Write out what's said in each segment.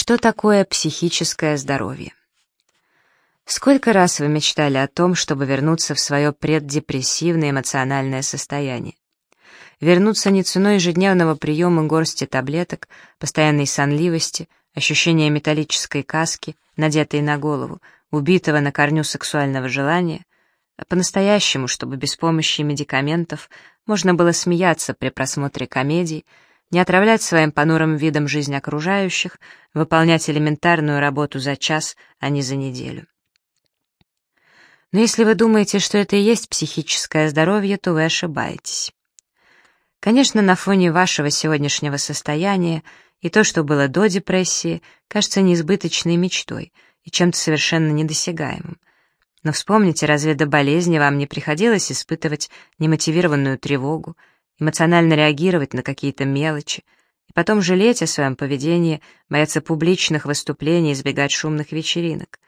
Что такое психическое здоровье? Сколько раз вы мечтали о том, чтобы вернуться в свое преддепрессивное эмоциональное состояние? Вернуться не ценой ежедневного приема горсти таблеток, постоянной сонливости, ощущения металлической каски, надетой на голову, убитого на корню сексуального желания, а по-настоящему, чтобы без помощи медикаментов можно было смеяться при просмотре комедий, не отравлять своим понурым видом жизнь окружающих, выполнять элементарную работу за час, а не за неделю. Но если вы думаете, что это и есть психическое здоровье, то вы ошибаетесь. Конечно, на фоне вашего сегодняшнего состояния и то, что было до депрессии, кажется неизбыточной мечтой и чем-то совершенно недосягаемым. Но вспомните, разве до болезни вам не приходилось испытывать немотивированную тревогу, эмоционально реагировать на какие-то мелочи, и потом жалеть о своем поведении, бояться публичных выступлений, избегать шумных вечеринок.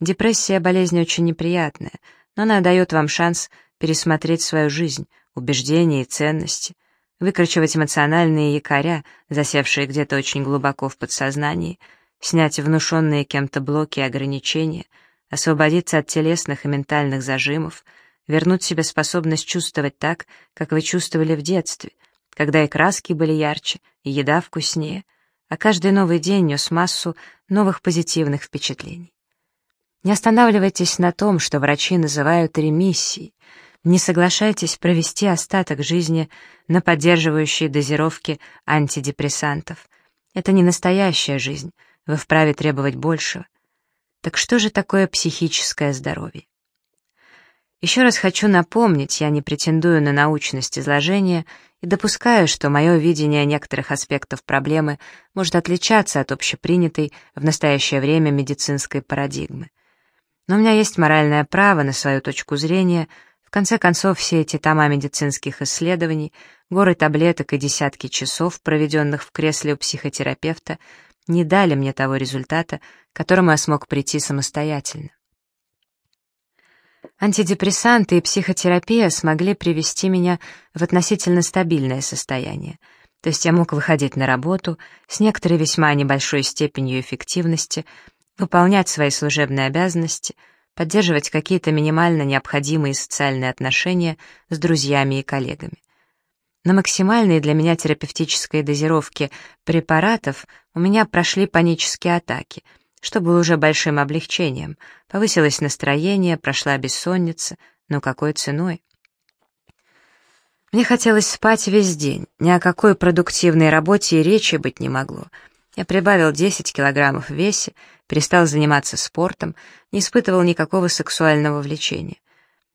Депрессия — болезнь очень неприятная, но она дает вам шанс пересмотреть свою жизнь, убеждения и ценности, выкручивать эмоциональные якоря, засевшие где-то очень глубоко в подсознании, снять внушенные кем-то блоки и ограничения, освободиться от телесных и ментальных зажимов — вернуть себе способность чувствовать так, как вы чувствовали в детстве, когда и краски были ярче, и еда вкуснее, а каждый новый день нес массу новых позитивных впечатлений. Не останавливайтесь на том, что врачи называют ремиссией, не соглашайтесь провести остаток жизни на поддерживающей дозировке антидепрессантов. Это не настоящая жизнь, вы вправе требовать большего. Так что же такое психическое здоровье? Еще раз хочу напомнить, я не претендую на научность изложения и допускаю, что мое видение некоторых аспектов проблемы может отличаться от общепринятой в настоящее время медицинской парадигмы. Но у меня есть моральное право на свою точку зрения, в конце концов, все эти тома медицинских исследований, горы таблеток и десятки часов, проведенных в кресле у психотерапевта, не дали мне того результата, к которому я смог прийти самостоятельно. Антидепрессанты и психотерапия смогли привести меня в относительно стабильное состояние. То есть я мог выходить на работу с некоторой весьма небольшой степенью эффективности, выполнять свои служебные обязанности, поддерживать какие-то минимально необходимые социальные отношения с друзьями и коллегами. На максимальной для меня терапевтической дозировке препаратов у меня прошли панические атаки — что было уже большим облегчением. Повысилось настроение, прошла бессонница, но какой ценой? Мне хотелось спать весь день, ни о какой продуктивной работе и речи быть не могло. Я прибавил 10 килограммов в весе, перестал заниматься спортом, не испытывал никакого сексуального влечения.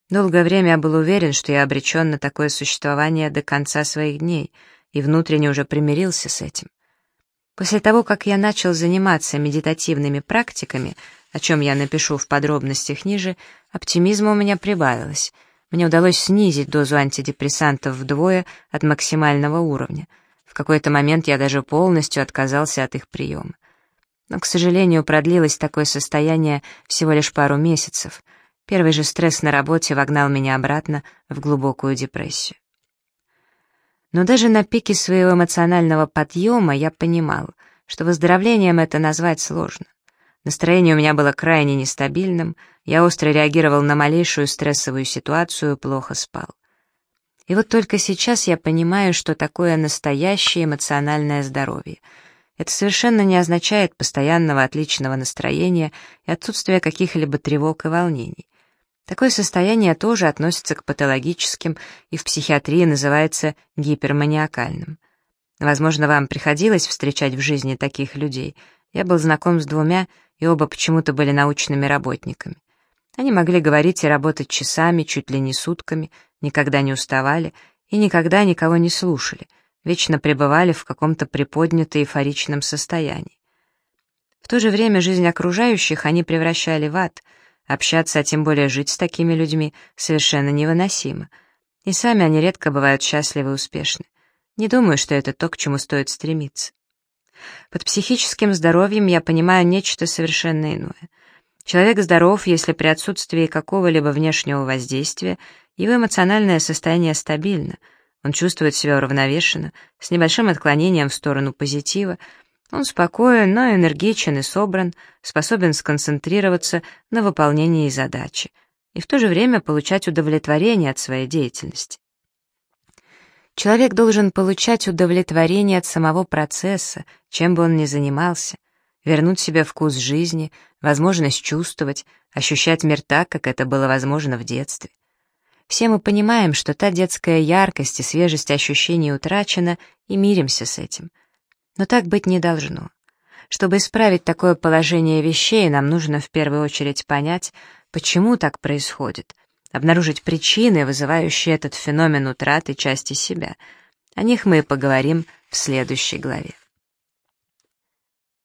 Долгое время я был уверен, что я обречен на такое существование до конца своих дней, и внутренне уже примирился с этим. После того, как я начал заниматься медитативными практиками, о чем я напишу в подробностях ниже, оптимизма у меня прибавилось. Мне удалось снизить дозу антидепрессантов вдвое от максимального уровня. В какой-то момент я даже полностью отказался от их приема. Но, к сожалению, продлилось такое состояние всего лишь пару месяцев. Первый же стресс на работе вогнал меня обратно в глубокую депрессию. Но даже на пике своего эмоционального подъема я понимал, что выздоровлением это назвать сложно. Настроение у меня было крайне нестабильным, я остро реагировал на малейшую стрессовую ситуацию, плохо спал. И вот только сейчас я понимаю, что такое настоящее эмоциональное здоровье. Это совершенно не означает постоянного отличного настроения и отсутствия каких-либо тревог и волнений. Такое состояние тоже относится к патологическим и в психиатрии называется гиперманиакальным. Возможно, вам приходилось встречать в жизни таких людей. Я был знаком с двумя, и оба почему-то были научными работниками. Они могли говорить и работать часами, чуть ли не сутками, никогда не уставали и никогда никого не слушали, вечно пребывали в каком-то приподнято-эйфоричном состоянии. В то же время жизнь окружающих они превращали в ад — Общаться, а тем более жить с такими людьми, совершенно невыносимо. И сами они редко бывают счастливы и успешны. Не думаю, что это то, к чему стоит стремиться. Под психическим здоровьем я понимаю нечто совершенно иное. Человек здоров, если при отсутствии какого-либо внешнего воздействия его эмоциональное состояние стабильно, он чувствует себя уравновешенно, с небольшим отклонением в сторону позитива, Он спокоен, но энергичен и собран, способен сконцентрироваться на выполнении задачи и в то же время получать удовлетворение от своей деятельности. Человек должен получать удовлетворение от самого процесса, чем бы он ни занимался, вернуть себе вкус жизни, возможность чувствовать, ощущать мир так, как это было возможно в детстве. Все мы понимаем, что та детская яркость и свежесть ощущений утрачена, и миримся с этим — но так быть не должно. Чтобы исправить такое положение вещей, нам нужно в первую очередь понять, почему так происходит, обнаружить причины, вызывающие этот феномен утраты части себя. О них мы и поговорим в следующей главе.